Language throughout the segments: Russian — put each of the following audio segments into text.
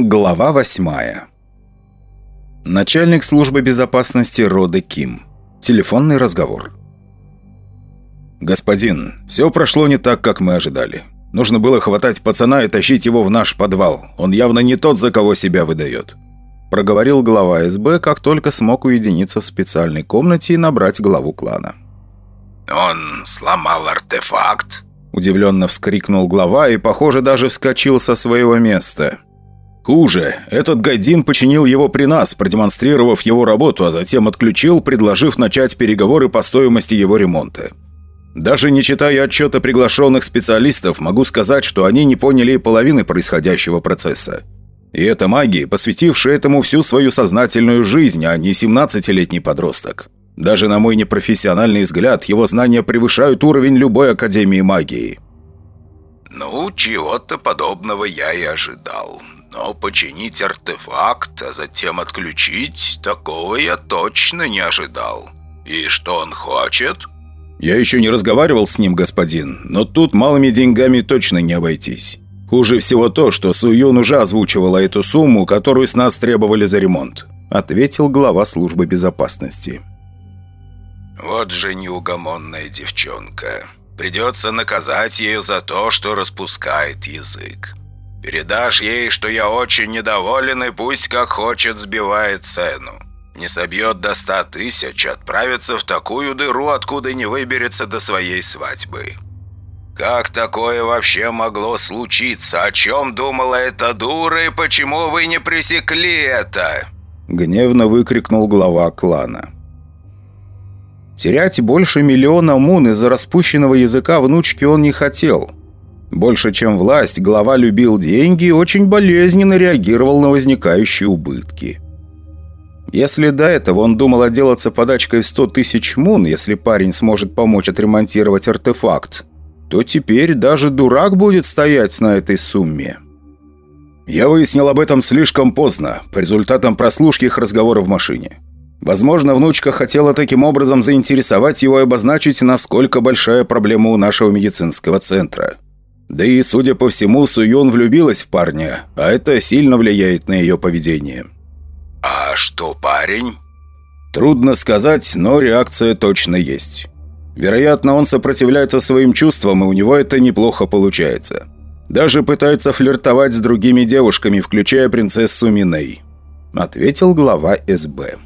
Глава восьмая Начальник службы безопасности рода Ким. Телефонный разговор. «Господин, все прошло не так, как мы ожидали. Нужно было хватать пацана и тащить его в наш подвал. Он явно не тот, за кого себя выдает», – проговорил глава СБ, как только смог уединиться в специальной комнате и набрать главу клана. «Он сломал артефакт?» – удивленно вскрикнул глава и, похоже, даже вскочил со своего места. Хуже, этот Гайдин починил его при нас, продемонстрировав его работу, а затем отключил, предложив начать переговоры по стоимости его ремонта. Даже не читая отчета приглашенных специалистов, могу сказать, что они не поняли половины происходящего процесса. И это маги, посвятившие этому всю свою сознательную жизнь, а не 17-летний подросток. Даже на мой непрофессиональный взгляд, его знания превышают уровень любой Академии магии. «Ну, чего-то подобного я и ожидал. Но починить артефакт, а затем отключить, такого я точно не ожидал. И что он хочет?» «Я еще не разговаривал с ним, господин, но тут малыми деньгами точно не обойтись. Хуже всего то, что Суюн уже озвучивала эту сумму, которую с нас требовали за ремонт», ответил глава службы безопасности. «Вот же неугомонная девчонка. Придется наказать ее за то, что распускает язык. Передашь ей, что я очень недоволен, и пусть как хочет сбивает цену. Не собьет до ста тысяч, отправится в такую дыру, откуда не выберется до своей свадьбы. Как такое вообще могло случиться? О чем думала эта дура, и почему вы не пресекли это?» Гневно выкрикнул глава клана. Терять больше миллиона мун из-за распущенного языка внучки он не хотел – больше, чем власть, глава любил деньги и очень болезненно реагировал на возникающие убытки. Если до этого он думал отделаться подачкой в 100 тысяч мун, если парень сможет помочь отремонтировать артефакт, то теперь даже дурак будет стоять на этой сумме. Я выяснил об этом слишком поздно, по результатам прослушки их разговора в машине. Возможно, внучка хотела таким образом заинтересовать его и обозначить, насколько большая проблема у нашего медицинского центра. Да и, судя по всему, Суюн влюбилась в парня, а это сильно влияет на ее поведение. «А что парень?» Трудно сказать, но реакция точно есть. Вероятно, он сопротивляется своим чувствам, и у него это неплохо получается. Даже пытается флиртовать с другими девушками, включая принцессу Миней», — ответил глава СБ.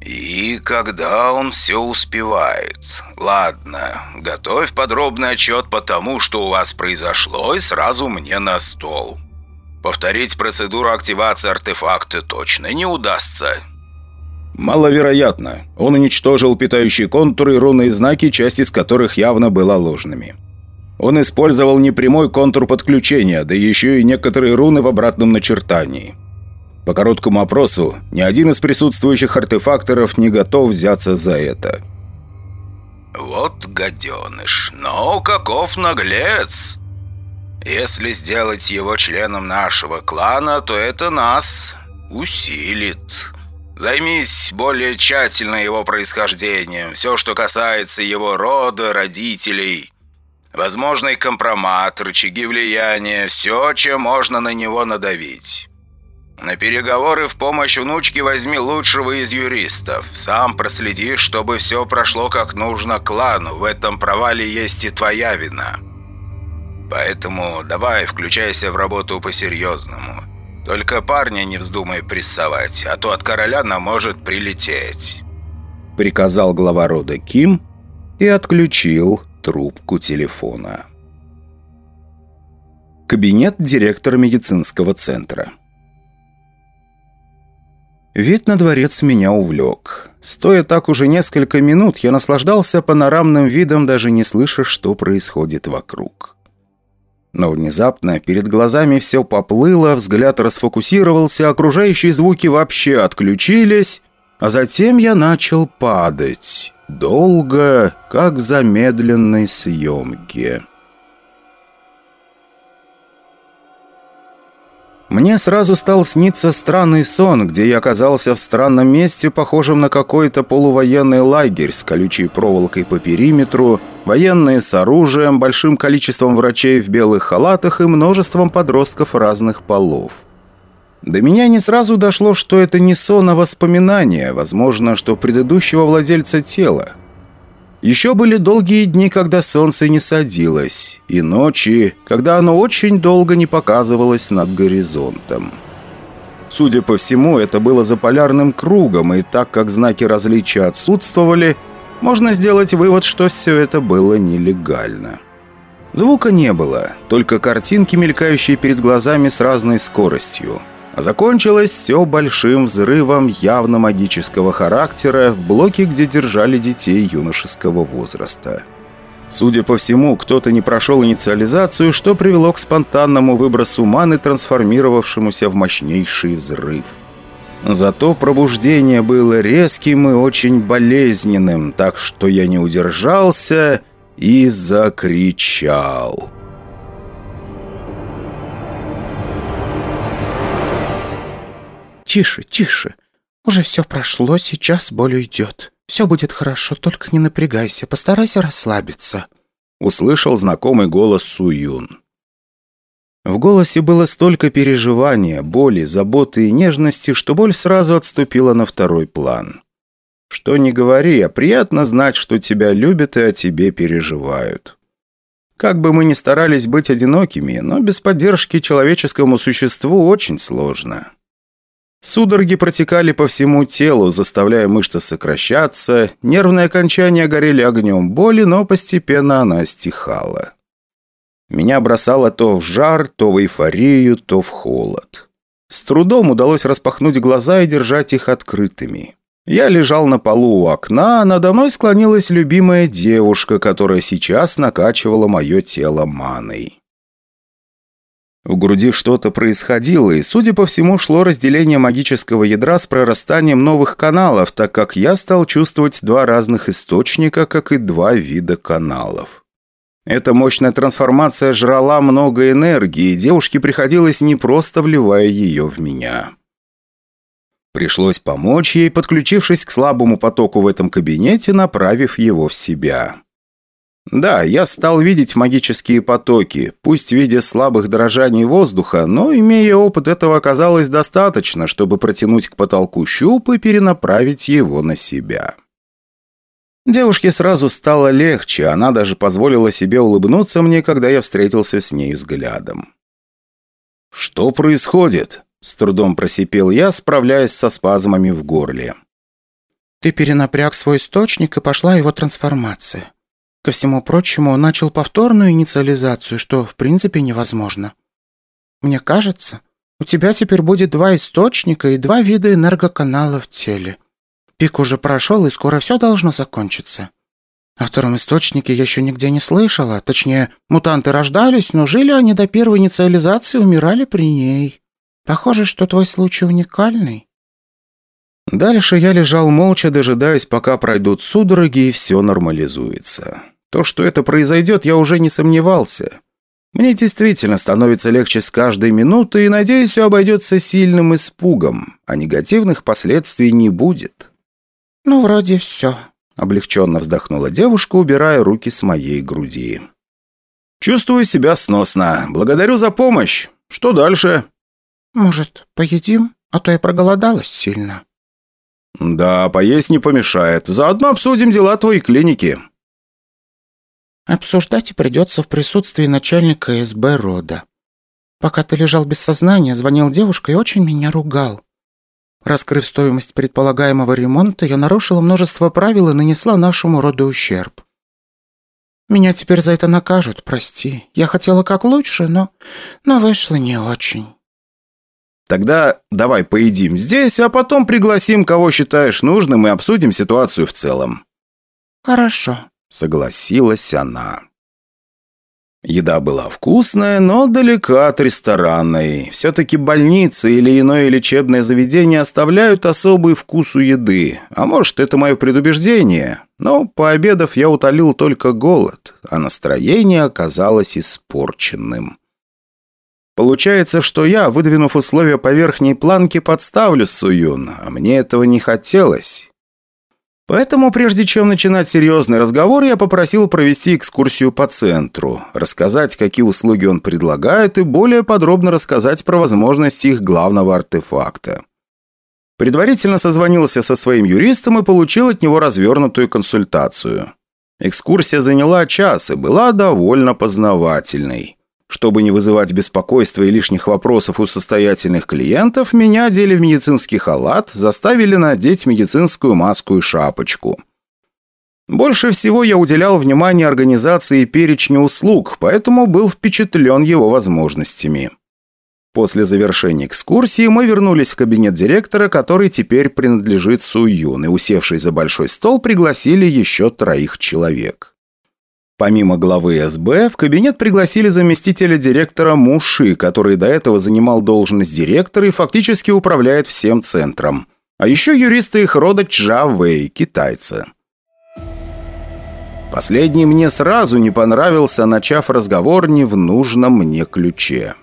«И когда он все успевает? Ладно, готовь подробный отчет по тому, что у вас произошло, и сразу мне на стол. Повторить процедуру активации артефакта точно не удастся». «Маловероятно. Он уничтожил питающие контуры и рунные знаки, часть из которых явно была ложными. Он использовал непрямой контур подключения, да еще и некоторые руны в обратном начертании». По короткому опросу, ни один из присутствующих артефакторов не готов взяться за это. «Вот гаденыш, но каков наглец! Если сделать его членом нашего клана, то это нас усилит. Займись более тщательно его происхождением, все, что касается его рода, родителей». Возможный компромат, рычаги влияния, все, чем можно на него надавить. На переговоры в помощь внучке возьми лучшего из юристов. Сам проследи, чтобы все прошло как нужно клану. В этом провале есть и твоя вина. Поэтому давай, включайся в работу по-серьезному. Только парня не вздумай прессовать, а то от короля нам может прилететь». Приказал глава рода Ким и отключил трубку телефона. Кабинет директора медицинского центра. Вид на дворец меня увлек. Стоя так уже несколько минут, я наслаждался панорамным видом, даже не слыша, что происходит вокруг. Но внезапно перед глазами все поплыло, взгляд расфокусировался, окружающие звуки вообще отключились, а затем я начал падать. Долго, как в замедленной съемке. Мне сразу стал сниться странный сон, где я оказался в странном месте, похожем на какой-то полувоенный лагерь с колючей проволокой по периметру, военные с оружием, большим количеством врачей в белых халатах и множеством подростков разных полов. До меня не сразу дошло, что это не сон, а воспоминание, возможно, что предыдущего владельца тела. Еще были долгие дни, когда солнце не садилось, и ночи, когда оно очень долго не показывалось над горизонтом. Судя по всему, это было за полярным кругом, и так как знаки различия отсутствовали, можно сделать вывод, что все это было нелегально. Звука не было, только картинки, мелькающие перед глазами с разной скоростью. А закончилось все большим взрывом явно магического характера в блоке, где держали детей юношеского возраста. Судя по всему, кто-то не прошел инициализацию, что привело к спонтанному выбросу маны, трансформировавшемуся в мощнейший взрыв. Зато пробуждение было резким и очень болезненным, так что я не удержался и закричал. «Тише, тише. Уже все прошло, сейчас боль уйдет. Все будет хорошо, только не напрягайся, постарайся расслабиться», — услышал знакомый голос Суюн. В голосе было столько переживания, боли, заботы и нежности, что боль сразу отступила на второй план. Что ни говори, а приятно знать, что тебя любят и о тебе переживают. Как бы мы ни старались быть одинокими, но без поддержки человеческому существу очень сложно. Судороги протекали по всему телу, заставляя мышцы сокращаться, нервные окончания горели огнем боли, но постепенно она стихала. Меня бросало то в жар, то в эйфорию, то в холод. С трудом удалось распахнуть глаза и держать их открытыми. Я лежал на полу у окна, а надо мной склонилась любимая девушка, которая сейчас накачивала мое тело маной. В груди что-то происходило, и, судя по всему, шло разделение магического ядра с прорастанием новых каналов, так как я стал чувствовать два разных источника, как и два вида каналов. Эта мощная трансформация жрала много энергии, и девушке приходилось не просто вливая ее в меня. Пришлось помочь ей, подключившись к слабому потоку в этом кабинете, направив его в себя. Да, я стал видеть магические потоки, пусть в виде слабых дрожаний воздуха, но, имея опыт, этого оказалось достаточно, чтобы протянуть к потолку щуп и перенаправить его на себя. Девушке сразу стало легче, она даже позволила себе улыбнуться мне, когда я встретился с ней взглядом. «Что происходит?» – с трудом просипел я, справляясь со спазмами в горле. «Ты перенапряг свой источник, и пошла его трансформация. Ко всему прочему, начал повторную инициализацию, что в принципе невозможно. Мне кажется, у тебя теперь будет два источника и два вида энергоканала в теле. Пик уже прошел, и скоро все должно закончиться. О втором источнике я еще нигде не слышала. Точнее, мутанты рождались, но жили они до первой инициализации умирали при ней. Похоже, что твой случай уникальный. Дальше я лежал молча, дожидаясь, пока пройдут судороги и все нормализуется. То, что это произойдет, я уже не сомневался. Мне действительно становится легче с каждой минутой, и, надеюсь, все обойдется сильным испугом, а негативных последствий не будет. «Ну, вроде все», — облегченно вздохнула девушка, убирая руки с моей груди. «Чувствую себя сносно. Благодарю за помощь. Что дальше?» «Может, поедим? А то я проголодалась сильно». «Да, поесть не помешает. Заодно обсудим дела твоей клиники». Обсуждать придется в присутствии начальника СБ рода. Пока ты лежал без сознания, звонил девушка и очень меня ругал. Раскрыв стоимость предполагаемого ремонта, я нарушила множество правил и нанесла нашему роду ущерб. Меня теперь за это накажут, прости. Я хотела как лучше, но... но вышло не очень. Тогда давай поедим здесь, а потом пригласим, кого считаешь нужным, и обсудим ситуацию в целом. Хорошо. Согласилась она. Еда была вкусная, но далека от ресторанной. Все-таки больницы или иное лечебное заведение оставляют особый вкус у еды. А может, это мое предубеждение. Но, пообедав, я утолил только голод, а настроение оказалось испорченным. Получается, что я, выдвинув условия по верхней планке, подставлю Суюн, а мне этого не хотелось. Поэтому, прежде чем начинать серьезный разговор, я попросил провести экскурсию по центру, рассказать, какие услуги он предлагает, и более подробно рассказать про возможности их главного артефакта. Предварительно созвонился со своим юристом и получил от него развернутую консультацию. Экскурсия заняла час и была довольно познавательной. Чтобы не вызывать беспокойства и лишних вопросов у состоятельных клиентов, меня одели в медицинский халат, заставили надеть медицинскую маску и шапочку. Больше всего я уделял внимание организации перечня услуг, поэтому был впечатлен его возможностями. После завершения экскурсии мы вернулись в кабинет директора, который теперь принадлежит Суюн, и, усевшись за большой стол, пригласили еще троих человек. Помимо главы СБ, в кабинет пригласили заместителя директора Муши, который до этого занимал должность директора и фактически управляет всем центром. А еще юриста их рода Чжа Вэй, китайца. Последний мне сразу не понравился, начав разговор не в нужном мне ключе.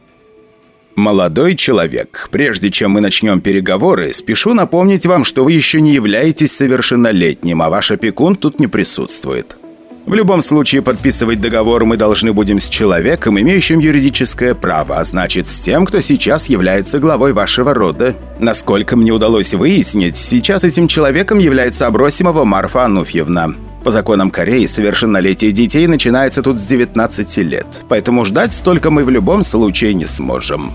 «Молодой человек, прежде чем мы начнем переговоры, спешу напомнить вам, что вы еще не являетесь совершеннолетним, а ваш опекун тут не присутствует. В любом случае, подписывать договор мы должны будем с человеком, имеющим юридическое право, а значит, с тем, кто сейчас является главой вашего рода. Насколько мне удалось выяснить, сейчас этим человеком является Абросимова Марфа Ануфьевна. По законам Кореи, совершеннолетие детей начинается тут с 19 лет, поэтому ждать столько мы в любом случае не сможем.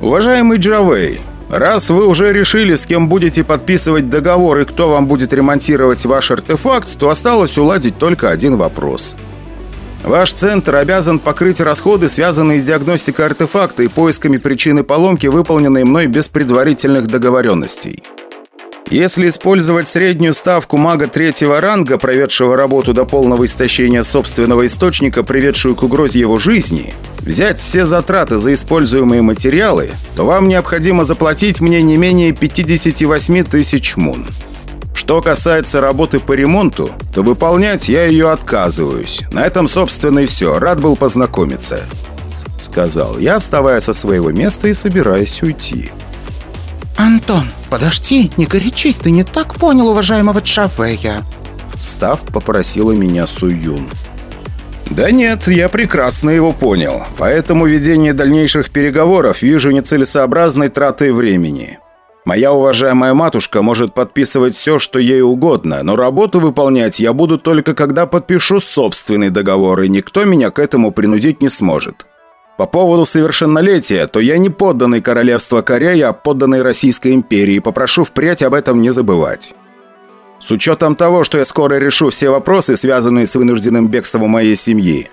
Уважаемый Джавей, Раз вы уже решили, с кем будете подписывать договор и кто вам будет ремонтировать ваш артефакт, то осталось уладить только один вопрос. Ваш центр обязан покрыть расходы, связанные с диагностикой артефакта и поисками причины поломки, выполненные мной без предварительных договоренностей. Если использовать среднюю ставку мага третьего ранга, проведшего работу до полного истощения собственного источника, приведшую к угрозе его жизни, взять все затраты за используемые материалы, то вам необходимо заплатить мне не менее 58 тысяч мун. Что касается работы по ремонту, то выполнять я ее отказываюсь. На этом, собственно, и все. Рад был познакомиться. Сказал я, вставая со своего места и собираясь уйти. «Антон, подожди, не горячись, ты не так понял уважаемого Чавея!» Встав, попросила меня Суюн. «Да нет, я прекрасно его понял. Поэтому ведение дальнейших переговоров вижу нецелесообразной тратой времени. Моя уважаемая матушка может подписывать все, что ей угодно, но работу выполнять я буду только когда подпишу собственный договор, и никто меня к этому принудить не сможет. По поводу совершеннолетия, то я не подданный королевства Корея, а подданный Российской империи, попрошу впредь об этом не забывать. С учетом того, что я скоро решу все вопросы, связанные с вынужденным бегством моей семьи.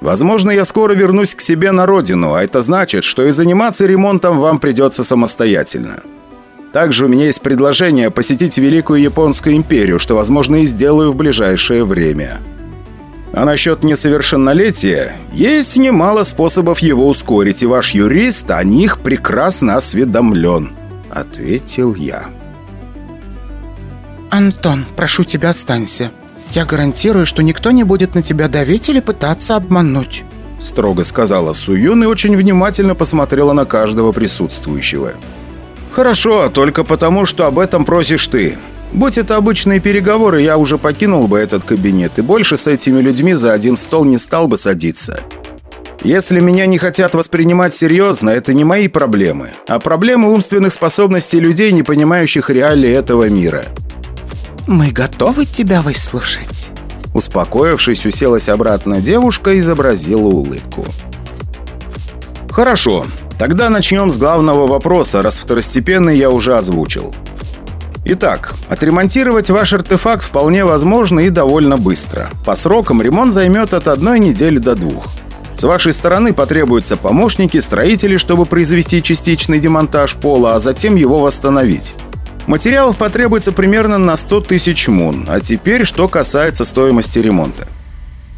Возможно, я скоро вернусь к себе на родину, а это значит, что и заниматься ремонтом вам придется самостоятельно. Также у меня есть предложение посетить Великую Японскую империю, что, возможно, и сделаю в ближайшее время. А насчет несовершеннолетия, есть немало способов его ускорить, и ваш юрист о них прекрасно осведомлен», — ответил я. «Антон, прошу тебя, останься. Я гарантирую, что никто не будет на тебя давить или пытаться обмануть», — строго сказала Суюн и очень внимательно посмотрела на каждого присутствующего. «Хорошо, только потому, что об этом просишь ты. Будь это обычные переговоры, я уже покинул бы этот кабинет и больше с этими людьми за один стол не стал бы садиться. Если меня не хотят воспринимать серьезно, это не мои проблемы, а проблемы умственных способностей людей, не понимающих реалии этого мира. «Мы готовы тебя выслушать?» Успокоившись, уселась обратно девушка и изобразила улыбку. «Хорошо, тогда начнем с главного вопроса, раз второстепенный я уже озвучил. Итак, отремонтировать ваш артефакт вполне возможно и довольно быстро. По срокам ремонт займет от одной недели до двух. С вашей стороны потребуются помощники, строители, чтобы произвести частичный демонтаж пола, а затем его восстановить. Материалов потребуется примерно на 100 тысяч мун. А теперь, что касается стоимости ремонта.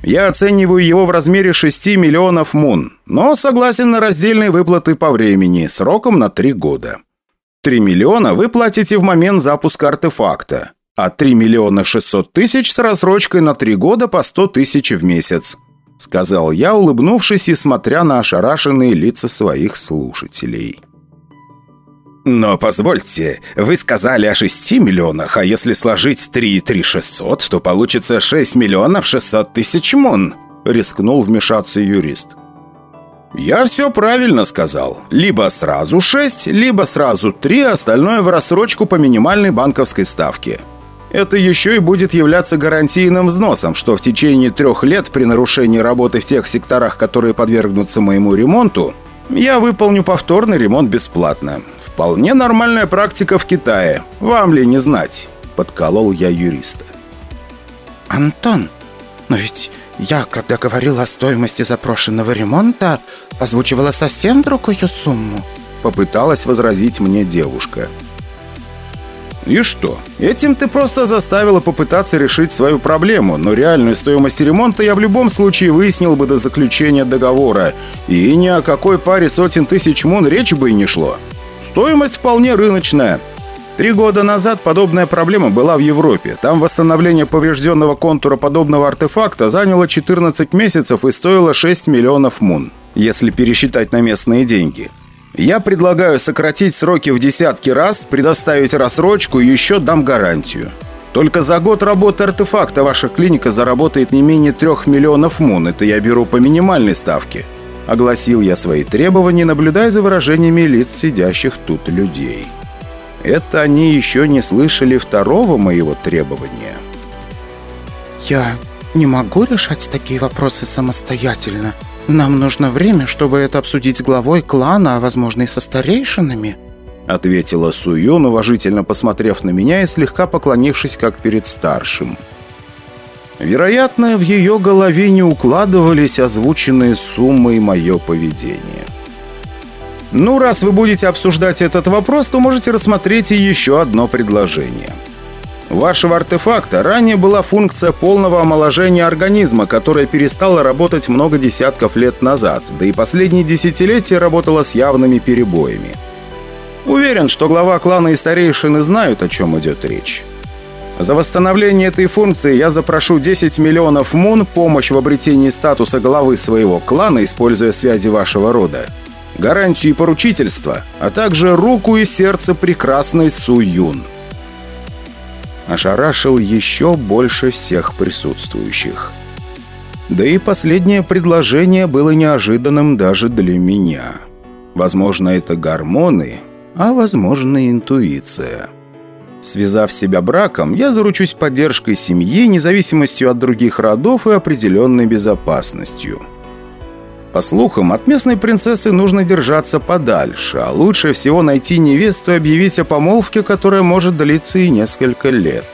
Я оцениваю его в размере 6 миллионов мун, но согласен на раздельные выплаты по времени, сроком на 3 года. 3 миллиона вы платите в момент запуска артефакта, а 3 миллиона 600 тысяч с рассрочкой на 3 года по 100 тысяч в месяц», сказал я, улыбнувшись и смотря на ошарашенные лица своих слушателей. «Но позвольте, вы сказали о 6 миллионах, а если сложить 3 и 3 600, то получится 6 миллионов 600 тысяч мун», — рискнул вмешаться юрист. «Я все правильно сказал. Либо сразу 6, либо сразу 3, остальное в рассрочку по минимальной банковской ставке. Это еще и будет являться гарантийным взносом, что в течение трех лет при нарушении работы в тех секторах, которые подвергнутся моему ремонту, я выполню повторный ремонт бесплатно. Вполне нормальная практика в Китае. Вам ли не знать?» Подколол я юриста. «Антон, но ведь я, когда говорил о стоимости запрошенного ремонта, озвучивала совсем другую сумму», попыталась возразить мне девушка. «И что? Этим ты просто заставила попытаться решить свою проблему, но реальную стоимость ремонта я в любом случае выяснил бы до заключения договора, и ни о какой паре сотен тысяч мун речи бы и не шло. Стоимость вполне рыночная». Три года назад подобная проблема была в Европе. Там восстановление поврежденного контура подобного артефакта заняло 14 месяцев и стоило 6 миллионов мун, если пересчитать на местные деньги. Я предлагаю сократить сроки в десятки раз, предоставить рассрочку и еще дам гарантию. Только за год работы артефакта ваша клиника заработает не менее 3 миллионов мун. Это я беру по минимальной ставке. Огласил я свои требования, наблюдая за выражениями лиц сидящих тут людей. Это они еще не слышали второго моего требования. «Я не могу решать такие вопросы самостоятельно», «Нам нужно время, чтобы это обсудить с главой клана, а возможно и со старейшинами», ответила Суюн, уважительно посмотрев на меня и слегка поклонившись, как перед старшим. Вероятно, в ее голове не укладывались озвученные суммы и мое поведение. «Ну, раз вы будете обсуждать этот вопрос, то можете рассмотреть и еще одно предложение». Вашего артефакта ранее была функция полного омоложения организма, которая перестала работать много десятков лет назад, да и последние десятилетия работала с явными перебоями. Уверен, что глава клана и старейшины знают, о чем идет речь. За восстановление этой функции я запрошу 10 миллионов мун, помощь в обретении статуса главы своего клана, используя связи вашего рода, гарантию и поручительство, а также руку и сердце прекрасной Су Юн ошарашил еще больше всех присутствующих. Да и последнее предложение было неожиданным даже для меня. Возможно, это гормоны, а возможно, интуиция. Связав себя браком, я заручусь поддержкой семьи, независимостью от других родов и определенной безопасностью. По слухам, от местной принцессы нужно держаться подальше, а лучше всего найти невесту и объявить о помолвке, которая может длиться и несколько лет.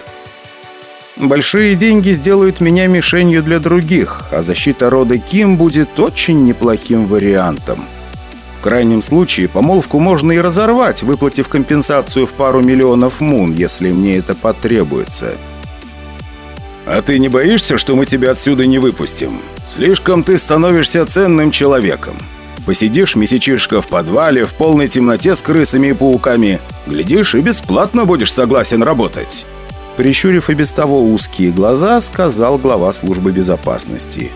Большие деньги сделают меня мишенью для других, а защита рода Ким будет очень неплохим вариантом. Крайнем случае, помолвку можно и разорвать, выплатив компенсацию в пару миллионов мун, если мне это потребуется. «А ты не боишься, что мы тебя отсюда не выпустим? Слишком ты становишься ценным человеком. Посидишь месячишка в подвале, в полной темноте с крысами и пауками. Глядишь, и бесплатно будешь согласен работать». Прищурив и без того узкие глаза, сказал глава службы безопасности.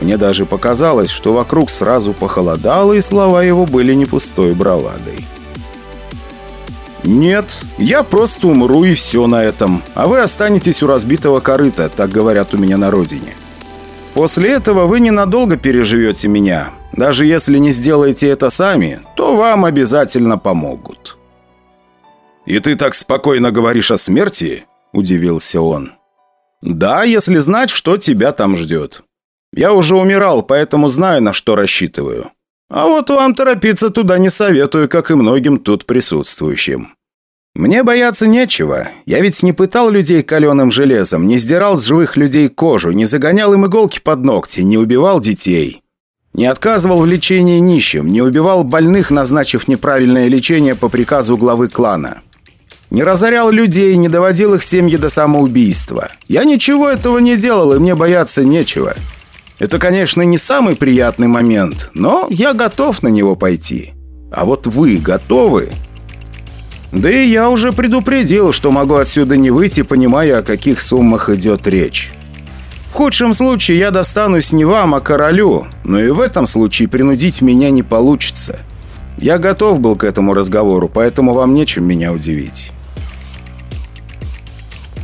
Мне даже показалось, что вокруг сразу похолодало, и слова его были не пустой бравадой. «Нет, я просто умру и все на этом, а вы останетесь у разбитого корыта, так говорят у меня на родине. После этого вы ненадолго переживете меня. Даже если не сделаете это сами, то вам обязательно помогут». «И ты так спокойно говоришь о смерти?» – удивился он. «Да, если знать, что тебя там ждет. Я уже умирал, поэтому знаю, на что рассчитываю. А вот вам торопиться туда не советую, как и многим тут присутствующим. Мне бояться нечего. Я ведь не пытал людей каленым железом, не сдирал с живых людей кожу, не загонял им иголки под ногти, не убивал детей. Не отказывал в лечении нищим, не убивал больных, назначив неправильное лечение по приказу главы клана. Не разорял людей, не доводил их семьи до самоубийства. Я ничего этого не делал, и мне бояться нечего. Это, конечно, не самый приятный момент, но я готов на него пойти. А вот вы готовы? Да и я уже предупредил, что могу отсюда не выйти, понимая, о каких суммах идет речь. В худшем случае я достанусь не вам, а королю, но и в этом случае принудить меня не получится. Я готов был к этому разговору, поэтому вам нечем меня удивить.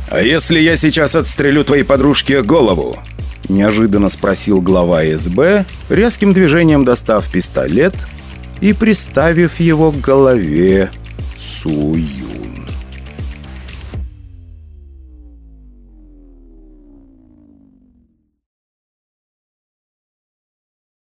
«А если я сейчас отстрелю твоей подружке голову?» Неожиданно спросил глава СБ, резким движением достав пистолет и приставив его к голове Сую.